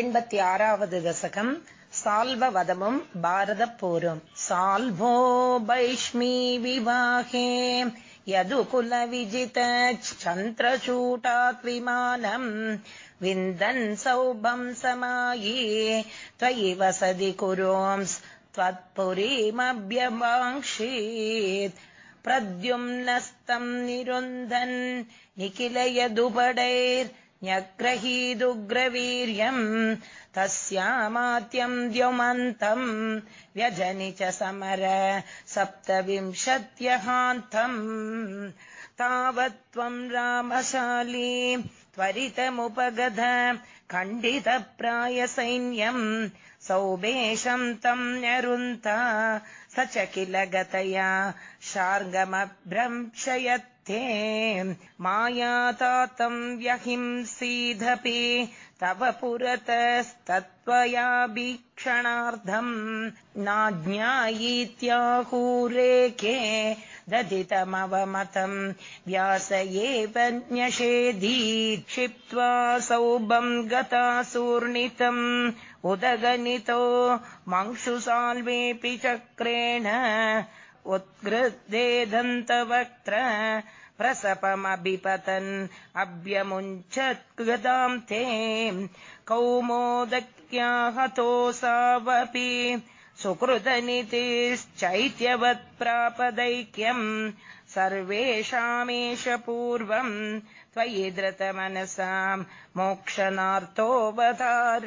एण्पति आरावद् दशकम् साल्ववदमुम् भारतपूर्वम् साल्भो वैष्मी विवाहे यदुकुलविजित चन्द्रचूटात् विमानम् विन्दन् सौभम् समाये त्वयि वसति कुरोंस् त्वत्पुरीमभ्यवाङ्क्षेत् प्रद्युम्नस्तम् निरुन्धन् निखिल यदुपडैर् न्यग्रहीदुग्रवीर्यम् तस्यामात्यम् द्युमन्तम् व्यजनि च समर सप्तविंशत्यहान्तम् तावत्त्वम् रामशाली त्वरितमुपगध खण्डितप्रायसैन्यम् सौभेशम् तम् न्यरुन्ता स च किल गतया शार्गमभ्रंशयत् मायातातम् व्यहिंसीदपि तव पुरतस्तत्त्वया भीक्षणार्धम् नाज्ञायीत्याहूरेके दधितमवमतम् व्यास एव न्यषेधी क्षिप्त्वा सौभम् गतासूर्णितम् उदगनितो मंशुसाल्वेऽपि चक्रेण उत्कृद्देदन्तवक्त्र प्रसपमभिपतन् अभ्यमुञ्चद्गदाम् ते कौमोदक्याहतोऽसावपि सुकृतनितिश्चैत्यवत्प्रापदैक्यम् सर्वेषामेष पूर्वम् त्वयि धृतमनसाम् मोक्षणार्थोऽवतार।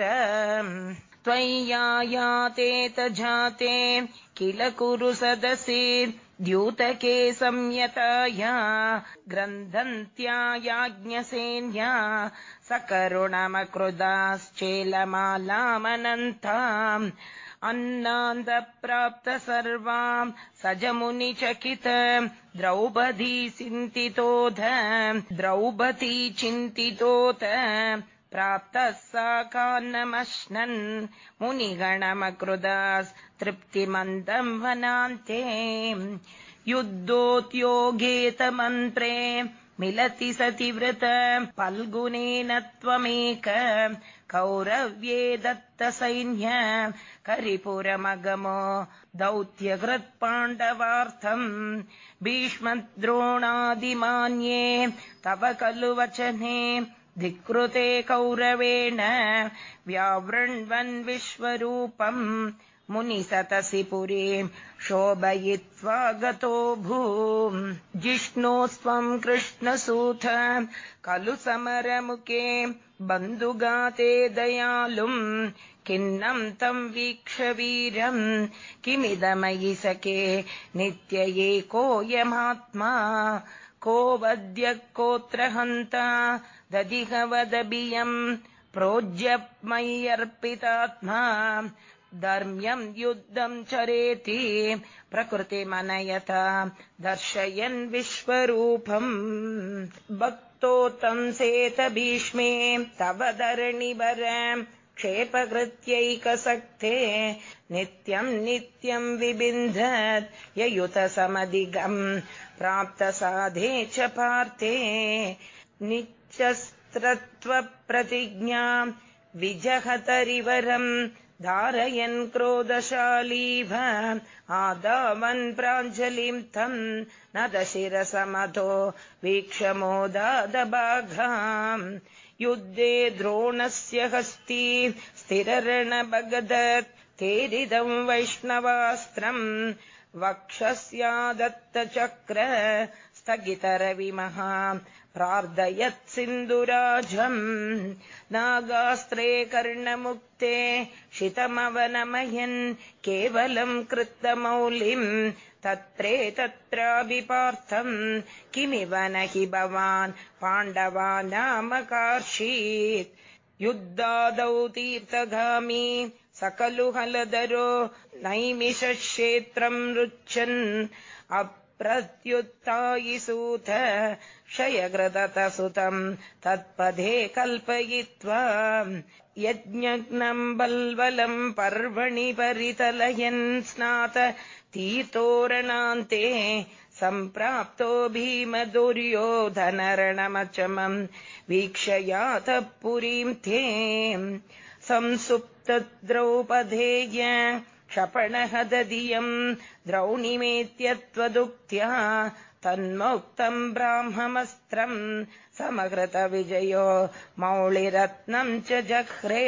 त्वय्यायातेत जाते किल कुरु सदसि द्यूतके संयताया ग्रन्थन्त्या याज्ञसेन्या सकरुणमकृदाश्चेलमालामनन्ताम् अन्नान्दप्राप्त सर्वाम् सजमुनिचकित। द्रौपदी चिन्तितोध। द्रौपदी चिन्तितोत। प्राप्तः सा कान्नमश्नन्। मुनिगणमकृदास् तृप्तिमन्दम् वनान्ते। युद्धोद्योगेतमन्त्रे मिलति सति व्रत पल्गुनेन त्वमेक। कौरव्ये दत्तसैन्य। करिपुरमगमो दौत्यकृत्पाण्डवार्थम्। भीष्मद्रोणादिमान्ये तव खलु वचने। धिकृते कौरवेण। व्यावृण्वन् विश्वरूपम् मुनिसतसि पुरीम् शोभयित्वा गतो भू जिष्णोस्त्वम् कृष्णसूथ खलु समरमुखे बन्धुगाते दयालुम्। किन्नम् तम् वीक्ष वीरम् किमिदमयि सखे नित्य एकोऽयमात्मा को वद्य कोऽत्र हन्ता दधिहवदभियम् प्रोज्यमय्यर्पितात्मा धर्म्यम् युद्धम् चरेति प्रकृतिमनयता। दर्शयन् विश्वरूपम् भक्तो तम् सेत भीष्मे। तव धरणिवर क्षेपकृत्यैकसक्ते नित्यम् नित्यम् विबिन्धत्। ययुत समधिगम् प्राप्त साधे च पार्थे। नित्यस्त्रत्वप्रतिज्ञा। विजहतरिवरम् धारयन् क्रोधशालीव आदावन् प्राञ्जलिम् तम् न दशिरसमतो वीक्षमोदादबाघाम् युद्धे द्रोणस्य हस्ती स्थिररणभगदत् तेरिदम् वैष्णवास्त्रम्। वक्षस्यादत्तचक्र स्थगितरविमः प्रार्थयत् सिन्धुराजम् नागास्त्रे कर्णमुक्ते शितमवनमयन् केवलम् कृत्तमौलिम्। तत्रे तत्राभिपार्थम्। किमिव न हि भवान् पाण्डवानामकार्षीत् युद्धादौ तीर्थगामी सकलु हलधरो नैमिषक्षेत्रम् रुच्छन् प्रत्युत्थायिसूत क्षयग्रदतसुतम् तत्पदे कल्पयित्वा यज्ञग्नम् बल्वलम् पर्वणि परितलयन् स्नात तीतोरणान्ते सम्प्राप्तो भीमदुर्योधनरणमचमम् वीक्षयातः पुरीम् ते संसुप्तद्रौपधेय क्षपणः ददियम् द्रौणिमेत्यत्वदुक्त्या तन्मोक्तम् ब्राह्ममस्त्रम् समकृतविजयो मौळिरत्नम् च जह्रे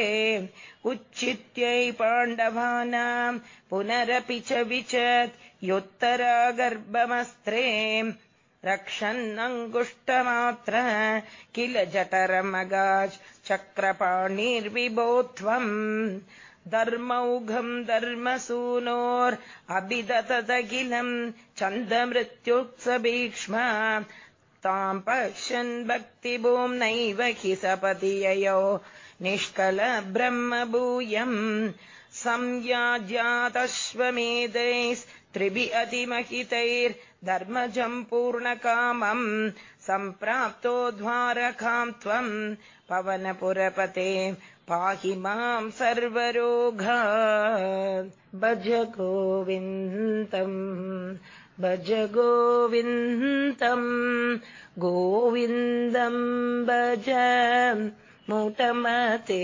उच्चित्यै पाण्डवानाम् पुनरपि च विचत् योत्तरागर्भमस्त्रे। रक्षन्नङ्गुष्टमात्र किल जठरमगाच् चक्रपाणिर्विभोत्वम् धर्मौघम् धर्मसूनोरभिदतदखिलम् चन्दमृत्युत्सभीक्ष्म ताम् पश्यन् भक्तिभूम्नैव हि सपति ययो। निष्कल ब्रह्म भूयम् संयाज्यातश्वमेधैस्त्रिभि अतिमहितैर्धर्मजम् पूर्णकामम् सम्प्राप्तो द्वारकाम् त्वम् पवनपुरपते पाहि माम् सर्वरोगा भज गोविन्दम् भज गोविन्दम् गोविन्दम् भज मुटमते